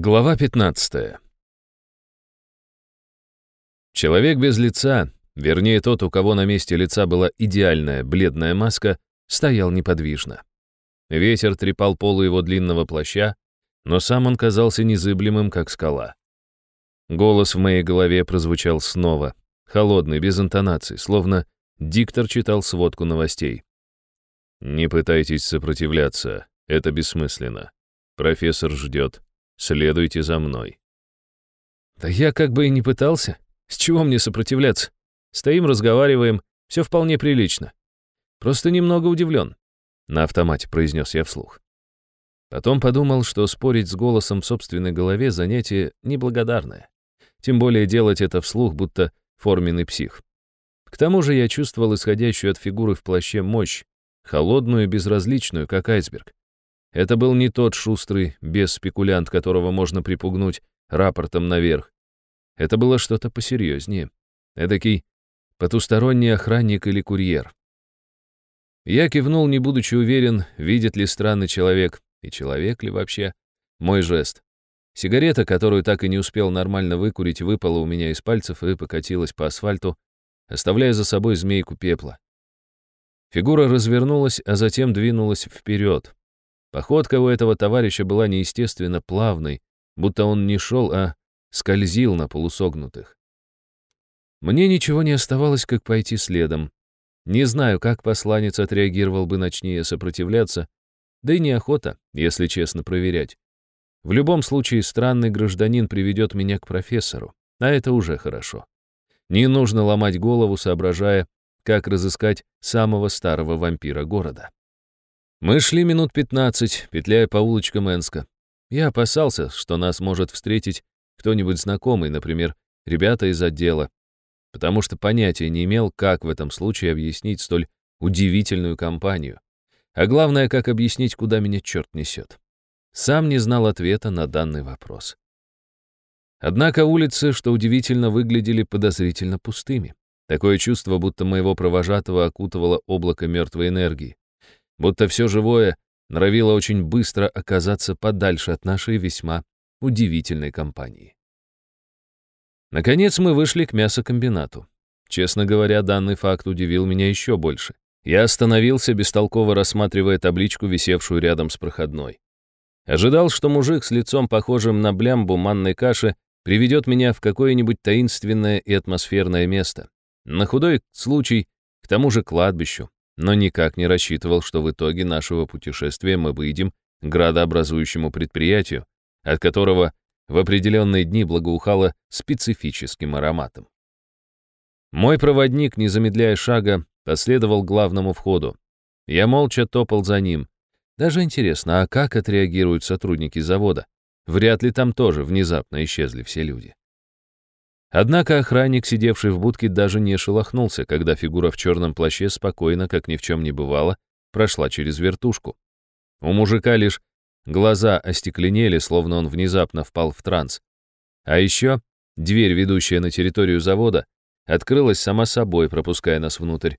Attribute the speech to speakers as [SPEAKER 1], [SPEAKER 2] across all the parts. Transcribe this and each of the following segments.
[SPEAKER 1] Глава 15. Человек без лица, вернее тот, у кого на месте лица была идеальная бледная маска, стоял неподвижно. Ветер трепал полу его длинного плаща, но сам он казался незыблемым, как скала. Голос в моей голове прозвучал снова, холодный, без интонаций, словно диктор читал сводку новостей. «Не пытайтесь сопротивляться, это бессмысленно. Профессор ждет. Следуйте за мной».
[SPEAKER 2] Да я как бы и не пытался. С чего мне сопротивляться? Стоим, разговариваем, все вполне прилично. Просто немного удивлен. На автомате произнес я вслух. Потом подумал, что спорить с голосом в собственной голове занятие неблагодарное. Тем более делать это вслух, будто форменный псих. К тому же я чувствовал исходящую от фигуры в плаще мощь, холодную и безразличную, как айсберг. Это был не тот шустрый, без спекулянт, которого можно припугнуть рапортом наверх. Это было что-то посерьезнее. Эдакий потусторонний охранник или курьер. Я кивнул, не будучи уверен, видит ли странный человек, и человек ли вообще, мой жест. Сигарета, которую так и не успел нормально выкурить, выпала у меня из пальцев и покатилась по асфальту, оставляя за собой змейку пепла. Фигура развернулась, а затем двинулась вперед. Походка у этого товарища была неестественно плавной, будто он не шел, а скользил на полусогнутых. Мне ничего не оставалось, как пойти следом. Не знаю, как посланец отреагировал бы ночнее сопротивляться, да и неохота, если честно, проверять. В любом случае, странный гражданин приведет меня к профессору, а это уже хорошо. Не нужно ломать голову, соображая, как разыскать самого старого вампира города. Мы шли минут пятнадцать, петляя по улочкам Энска. Я опасался, что нас может встретить кто-нибудь знакомый, например, ребята из отдела, потому что понятия не имел, как в этом случае объяснить столь удивительную компанию. А главное, как объяснить, куда меня черт несет. Сам не знал ответа на данный вопрос. Однако улицы, что удивительно, выглядели подозрительно пустыми. Такое чувство, будто моего провожатого окутывало облако мертвой энергии будто все живое норовило очень быстро оказаться подальше от нашей весьма удивительной компании. Наконец мы вышли к мясокомбинату. Честно говоря, данный факт удивил меня еще больше. Я остановился, бестолково рассматривая табличку, висевшую рядом с проходной. Ожидал, что мужик с лицом, похожим на блямбу манной каши, приведет меня в какое-нибудь таинственное и атмосферное место. На худой случай, к тому же кладбищу, но никак не рассчитывал, что в итоге нашего путешествия мы выйдем к градообразующему предприятию, от которого в определенные дни благоухало специфическим ароматом. Мой проводник, не замедляя шага, последовал главному входу. Я молча топал за ним. Даже интересно, а как отреагируют сотрудники завода? Вряд ли там тоже внезапно исчезли все люди. Однако охранник, сидевший в будке, даже не шелохнулся, когда фигура в черном плаще спокойно, как ни в чем не бывало, прошла через вертушку. У мужика лишь глаза остекленели, словно он внезапно впал в транс. А еще дверь, ведущая на территорию завода, открылась сама собой, пропуская нас внутрь.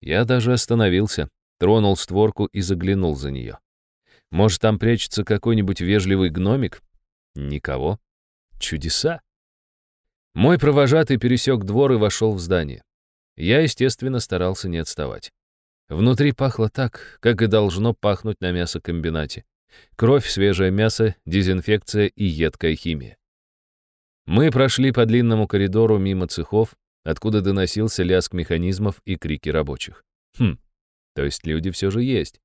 [SPEAKER 2] Я даже остановился, тронул створку и заглянул за нее. Может, там прячется какой-нибудь вежливый гномик? Никого. Чудеса. Мой провожатый пересек двор и вошел в здание. Я, естественно, старался не отставать. Внутри пахло так, как и должно пахнуть на мясокомбинате. Кровь, свежее мясо, дезинфекция и едкая химия. Мы прошли по длинному коридору мимо цехов, откуда доносился лязг механизмов и крики рабочих. Хм, то есть люди все же есть.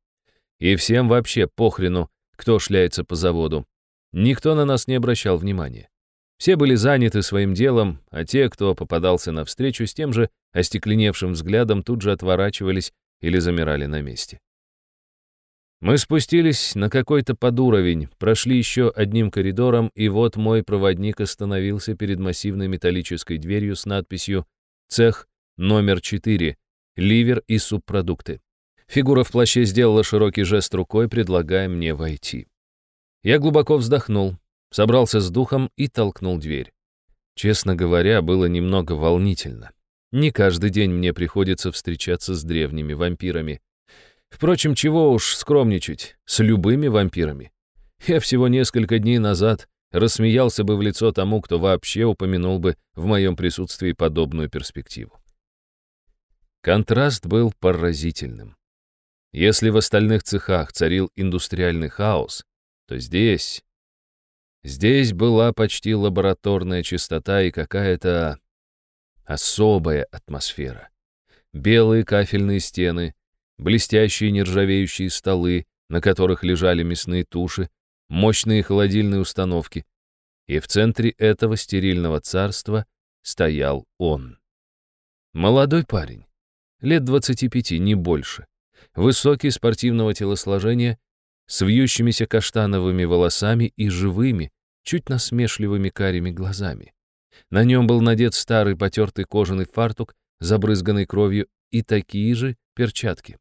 [SPEAKER 2] И всем вообще похрену, кто шляется по заводу. Никто на нас не обращал внимания. Все были заняты своим делом, а те, кто попадался навстречу с тем же остекленевшим взглядом, тут же отворачивались или замирали на месте. Мы спустились на какой-то подуровень, прошли еще одним коридором, и вот мой проводник остановился перед массивной металлической дверью с надписью «Цех номер 4. Ливер и субпродукты». Фигура в плаще сделала широкий жест рукой, предлагая мне войти. Я глубоко вздохнул, собрался с духом и толкнул дверь. Честно говоря, было немного волнительно. Не каждый день мне приходится встречаться с древними вампирами. Впрочем, чего уж скромничать, с любыми вампирами. Я всего несколько дней назад
[SPEAKER 1] рассмеялся бы в лицо тому, кто вообще упомянул бы в моем присутствии подобную перспективу. Контраст был поразительным. Если в остальных цехах царил индустриальный хаос, то здесь... Здесь была почти лабораторная чистота и какая-то особая атмосфера. Белые кафельные стены, блестящие нержавеющие столы, на которых лежали мясные туши, мощные холодильные установки. И в центре этого стерильного царства стоял он. Молодой парень, лет 25, не больше, высокий спортивного телосложения, с вьющимися каштановыми волосами и живыми, чуть насмешливыми карими глазами. На нем был надет старый потертый кожаный фартук, забрызганный кровью, и такие же перчатки.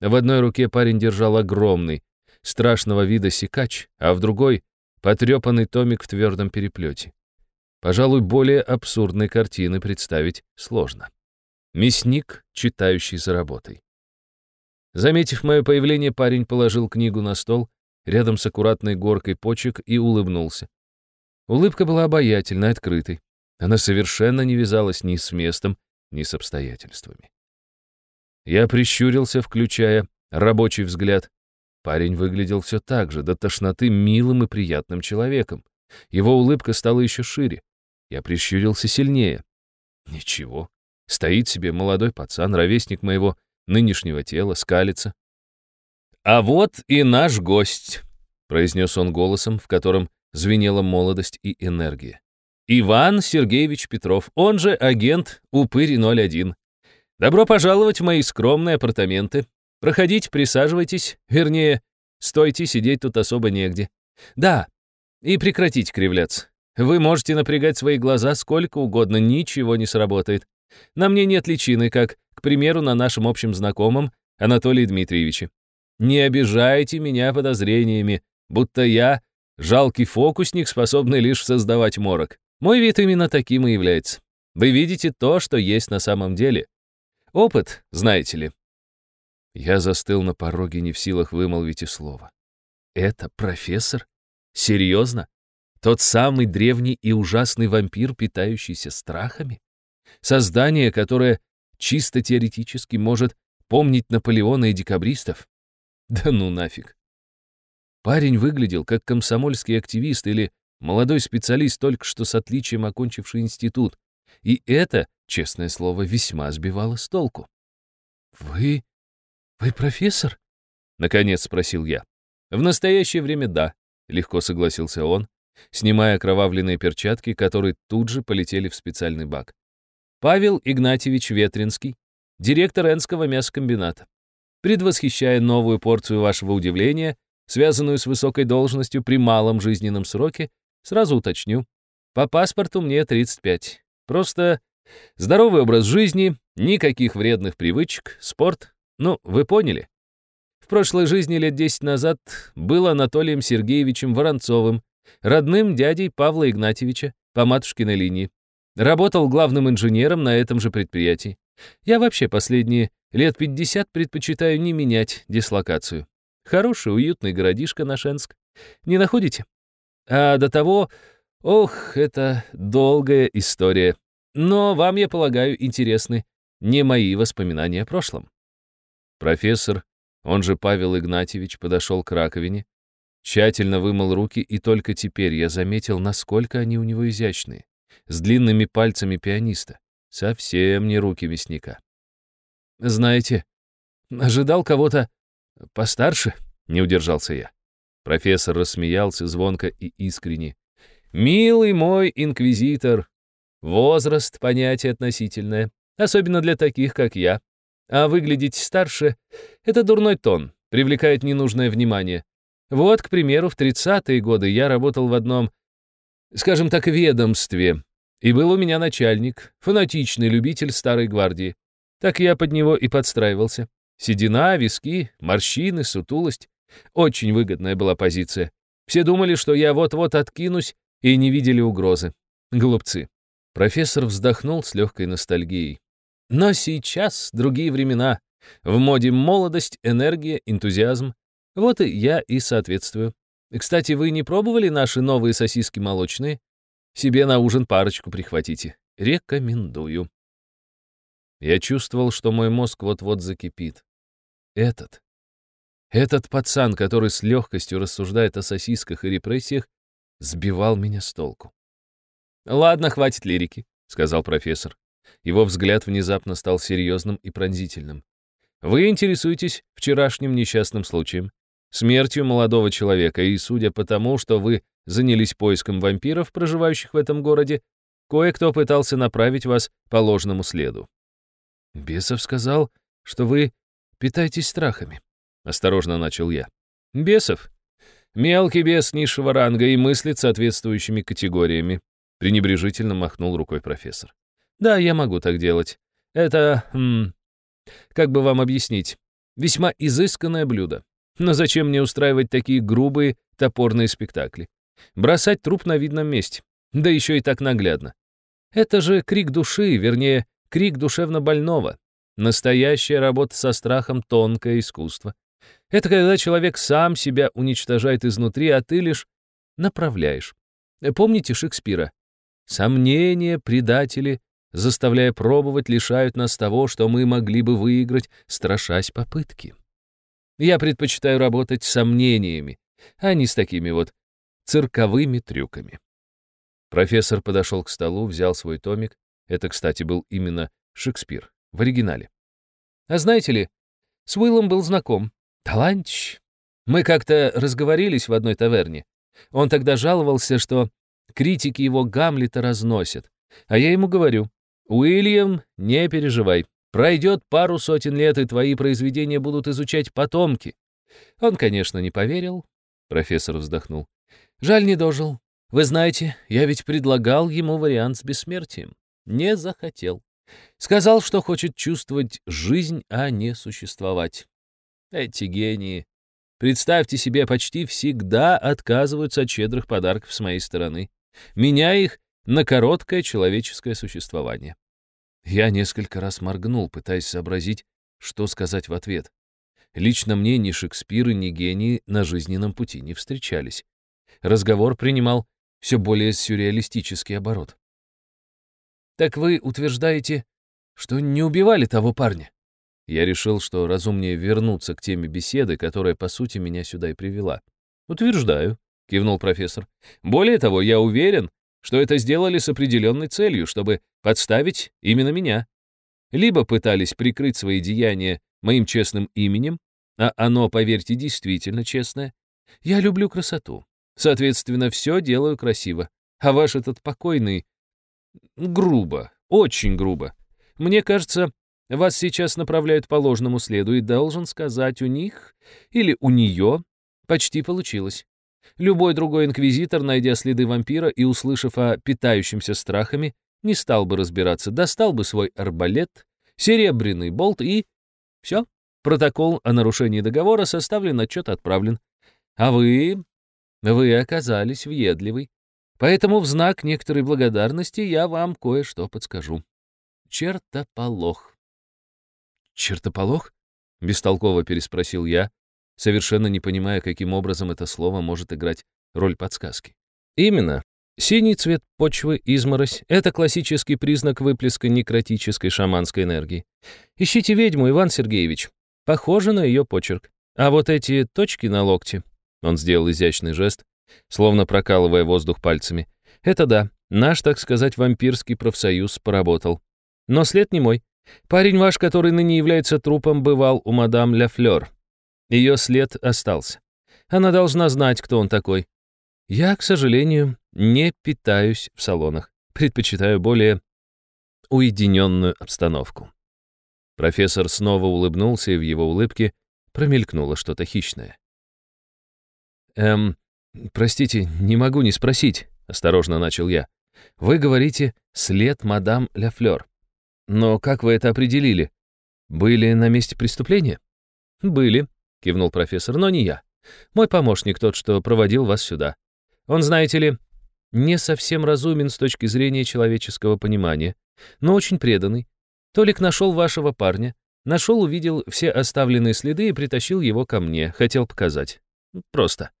[SPEAKER 1] В одной руке парень держал огромный, страшного вида секач, а в другой — потрепанный томик в твердом переплете. Пожалуй, более абсурдной картины представить сложно. Мясник, читающий за работой. Заметив мое появление, парень положил книгу на стол рядом с аккуратной горкой почек и улыбнулся. Улыбка была обаятельной, открытой. Она совершенно не вязалась ни с местом, ни с обстоятельствами. Я прищурился, включая рабочий взгляд. Парень выглядел все так же, до тошноты милым и приятным человеком. Его улыбка стала еще шире. Я прищурился сильнее. Ничего. Стоит себе молодой пацан, ровесник моего нынешнего тела, скалится. «А вот и наш гость», — произнес он голосом, в котором звенела молодость и энергия. «Иван Сергеевич Петров, он же агент Упырь-01. Добро пожаловать в мои скромные апартаменты. Проходите, присаживайтесь, вернее, стойте, сидеть тут особо негде. Да, и прекратите кривляться. Вы можете напрягать свои глаза сколько угодно, ничего не сработает. На мне нет личины, как, к примеру, на нашем общем знакомом Анатолии Дмитриевиче. Не обижайте меня подозрениями, будто я жалкий фокусник, способный лишь создавать морок. Мой вид именно таким и является. Вы видите то, что есть на самом деле. Опыт, знаете ли. Я застыл на пороге, не в силах вымолвить и слова. Это профессор? Серьезно? Тот самый древний и ужасный вампир, питающийся страхами? Создание, которое чисто теоретически может помнить Наполеона и декабристов? Да ну нафиг. Парень выглядел как комсомольский активист или молодой специалист, только что с отличием окончивший институт. И это, честное слово, весьма сбивало с толку. «Вы... вы профессор?» — наконец спросил я. «В настоящее время да», — легко согласился он, снимая окровавленные перчатки, которые тут же полетели в специальный бак. Павел Игнатьевич Ветринский, директор Энского мясокомбината. Предвосхищая новую порцию вашего удивления, связанную с высокой должностью при малом жизненном сроке, сразу уточню. По паспорту мне 35. Просто здоровый образ жизни, никаких вредных привычек, спорт. Ну, вы поняли. В прошлой жизни лет 10 назад был Анатолием Сергеевичем Воронцовым, родным дядей Павла Игнатьевича по матушкиной линии. Работал главным инженером на этом же предприятии. Я вообще последние лет 50 предпочитаю не менять дислокацию. Хороший, уютный городишко Нашенск. Не находите? А до того... Ох, это долгая история. Но вам, я полагаю, интересны не мои воспоминания о прошлом. Профессор, он же Павел Игнатьевич, подошел к раковине, тщательно вымыл руки, и только теперь я заметил, насколько они у него изящные с длинными пальцами пианиста. Совсем не руки мясника. «Знаете, ожидал кого-то постарше», — не удержался я. Профессор рассмеялся звонко и искренне. «Милый мой инквизитор, возраст — понятие относительное, особенно для таких, как я. А выглядеть старше — это дурной тон, привлекает ненужное внимание. Вот, к примеру, в 30-е годы я работал в одном, скажем так, ведомстве, и был у меня начальник, фанатичный любитель старой гвардии. Так я под него и подстраивался. Седина, виски, морщины, сутулость. Очень выгодная была позиция. Все думали, что я вот-вот откинусь, и не видели угрозы. Глупцы. Профессор вздохнул с легкой ностальгией. Но сейчас другие времена. В моде молодость, энергия, энтузиазм. Вот и я и соответствую.
[SPEAKER 2] Кстати, вы не пробовали наши новые сосиски молочные? Себе на ужин парочку прихватите. Рекомендую. Я чувствовал, что мой мозг вот-вот закипит. Этот. Этот пацан, который с легкостью рассуждает о сосисках и репрессиях, сбивал меня с толку. «Ладно, хватит лирики», — сказал профессор. Его взгляд внезапно стал серьезным и пронзительным. «Вы интересуетесь вчерашним несчастным случаем, смертью молодого человека, и, судя по тому, что вы занялись поиском вампиров, проживающих в этом городе, кое-кто пытался направить вас по ложному следу». «Бесов сказал, что вы питаетесь страхами», — осторожно начал я. «Бесов? Мелкий бес низшего ранга и мыслит соответствующими категориями», — пренебрежительно махнул рукой профессор. «Да, я могу так делать. Это... М, как бы вам объяснить? Весьма изысканное блюдо. Но зачем мне устраивать такие грубые, топорные спектакли? Бросать труп на видном месте. Да еще и так наглядно. Это же крик души, вернее, крик душевно больного. Настоящая работа со страхом — тонкое искусство. Это когда человек сам себя уничтожает изнутри, а ты лишь направляешь. Помните Шекспира? Сомнения, предатели, заставляя пробовать, лишают нас того, что мы могли бы выиграть, страшась попытки. Я предпочитаю работать с сомнениями, а не с такими вот цирковыми трюками. Профессор подошел к столу, взял свой томик. Это, кстати, был именно Шекспир, в оригинале. А знаете ли, с Уиллом был знаком. Талантищ. Мы как-то разговорились в одной таверне. Он тогда жаловался, что критики его Гамлета разносят. А я ему говорю, «Уильям, не переживай. Пройдет пару сотен лет, и твои произведения будут изучать потомки». Он, конечно, не поверил. Профессор вздохнул. «Жаль, не дожил. Вы знаете, я ведь предлагал ему вариант с бессмертием. Не захотел. Сказал, что хочет чувствовать жизнь, а не существовать. Эти гении. Представьте себе, почти всегда отказываются от щедрых подарков с моей стороны, меняя их на короткое человеческое существование. Я несколько раз моргнул, пытаясь сообразить, что сказать в ответ. Лично мне ни Шекспир и ни гении на жизненном пути не встречались. Разговор принимал все более сюрреалистический оборот. «Так вы утверждаете, что не убивали того парня?» Я решил, что разумнее вернуться к теме беседы, которая, по сути, меня сюда и привела. «Утверждаю», — кивнул профессор. «Более того, я уверен, что это сделали с определенной целью, чтобы подставить именно меня. Либо пытались прикрыть свои деяния моим честным именем, а оно, поверьте, действительно честное. Я люблю красоту. Соответственно, все делаю красиво. А ваш этот покойный... грубо, очень грубо. Мне кажется, вас сейчас направляют по ложному следу, и должен сказать, у них или у нее почти получилось. Любой другой инквизитор, найдя следы вампира и услышав о питающемся страхами, не стал бы разбираться, достал бы свой арбалет, серебряный болт и... Все, протокол о нарушении договора составлен, отчет отправлен. А вы... вы оказались въедливый. Поэтому в знак некоторой благодарности я вам кое-что подскажу. Чертополох. «Чертополох?» — бестолково переспросил я, совершенно не понимая, каким образом это слово может играть роль подсказки. «Именно. Синий цвет почвы, изморозь — это классический признак выплеска некротической шаманской энергии. Ищите ведьму, Иван Сергеевич. Похоже на ее почерк. А вот эти точки на локте...» Он сделал изящный жест, словно прокалывая воздух пальцами. «Это да, наш, так сказать, вампирский профсоюз поработал. Но след не мой. Парень ваш, который ныне является трупом, бывал у мадам Ля Флёр. Ее след остался. Она должна знать, кто он такой. Я, к сожалению, не питаюсь в салонах. Предпочитаю более уединенную обстановку. Профессор снова улыбнулся, и в его улыбке промелькнуло что-то хищное. «Эм, простите, не могу не спросить», — осторожно начал я. «Вы говорите «след мадам Ля Флёр». Но как вы это определили? Были на месте преступления? Были, кивнул профессор, но не я. Мой помощник, тот, что проводил вас сюда. Он, знаете ли, не совсем разумен с точки зрения человеческого понимания, но очень преданный. Толик нашел вашего парня, нашел, увидел все оставленные следы и притащил его ко мне, хотел показать. Просто.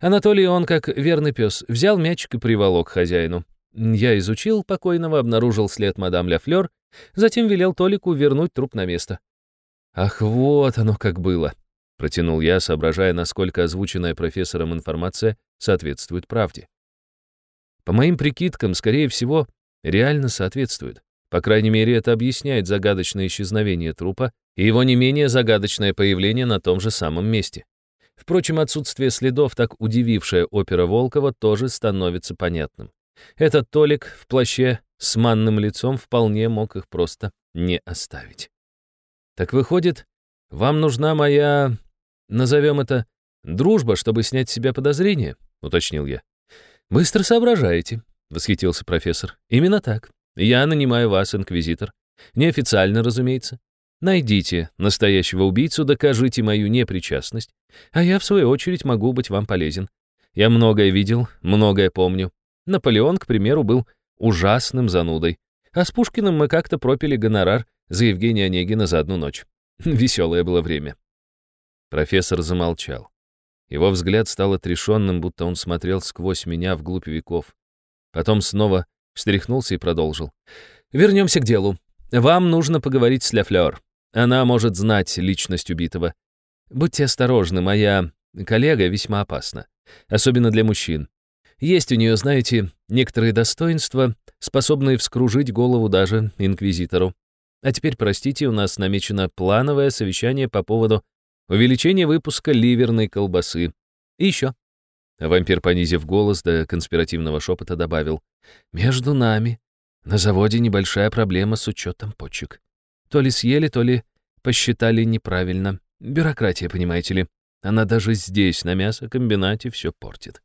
[SPEAKER 2] Анатолий, он как верный пес, взял мячик и приволок хозяину. Я изучил покойного, обнаружил след мадам Ля Флёр, затем велел Толику вернуть труп на место. «Ах, вот оно как было!» — протянул я, соображая, насколько озвученная профессором информация соответствует правде. По моим прикидкам, скорее всего, реально соответствует. По крайней мере, это объясняет загадочное исчезновение трупа и его не менее загадочное появление на том же самом месте. Впрочем, отсутствие следов, так удивившее опера Волкова, тоже становится понятным. Этот Толик в плаще с манным лицом вполне мог их просто не оставить. Так выходит, вам нужна моя, назовем это, дружба, чтобы снять с себя подозрения, уточнил я. Быстро соображаете, восхитился профессор. Именно так. Я нанимаю вас, инквизитор. Неофициально, разумеется. Найдите настоящего убийцу, докажите мою непричастность, а я, в свою очередь, могу быть вам полезен. Я многое видел, многое помню. Наполеон, к примеру, был ужасным занудой. А с Пушкиным мы как-то пропили гонорар за Евгения Онегина за одну ночь. Веселое было время. Профессор замолчал. Его взгляд стал отрешенным, будто он смотрел сквозь меня вглубь веков. Потом снова встряхнулся и продолжил. «Вернемся к делу. Вам нужно поговорить с Ляфлёр. Она может знать личность убитого. Будьте осторожны, моя коллега весьма опасна. Особенно для мужчин. Есть у нее, знаете, некоторые достоинства, способные вскружить голову даже инквизитору. А теперь, простите, у нас намечено плановое совещание по поводу увеличения выпуска ливерной колбасы. И еще. Вампир, понизив голос до конспиративного шепота, добавил. «Между нами. На заводе небольшая проблема с учетом почек. То ли съели, то ли посчитали неправильно. Бюрократия, понимаете ли. Она даже здесь, на мясокомбинате, все портит.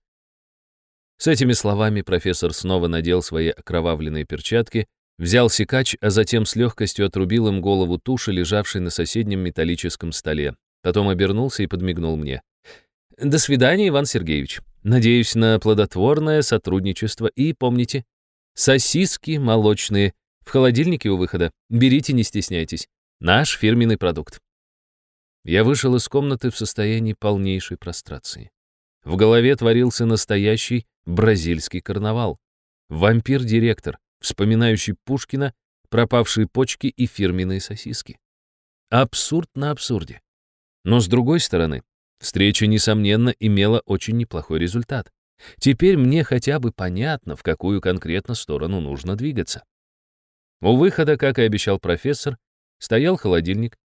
[SPEAKER 2] С этими словами профессор снова надел свои окровавленные перчатки, взял секач, а затем с легкостью отрубил им голову туши, лежавшей на соседнем металлическом столе. Потом обернулся и подмигнул мне. «До свидания, Иван Сергеевич. Надеюсь на плодотворное сотрудничество. И помните, сосиски молочные в холодильнике у выхода. Берите, не стесняйтесь. Наш фирменный продукт». Я вышел из комнаты в состоянии полнейшей прострации. В голове творился настоящий бразильский карнавал. Вампир-директор, вспоминающий Пушкина, пропавшие почки и фирменные сосиски. Абсурд на абсурде. Но с другой стороны, встреча, несомненно, имела очень неплохой результат. Теперь мне хотя бы понятно, в какую конкретно сторону нужно двигаться. У выхода, как и обещал профессор, стоял холодильник.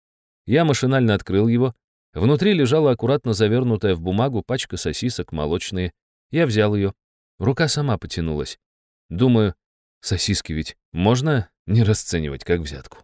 [SPEAKER 2] Я машинально открыл его. Внутри лежала аккуратно завернутая в бумагу пачка сосисок молочные. Я взял ее. Рука сама потянулась. Думаю, сосиски ведь можно не расценивать как взятку.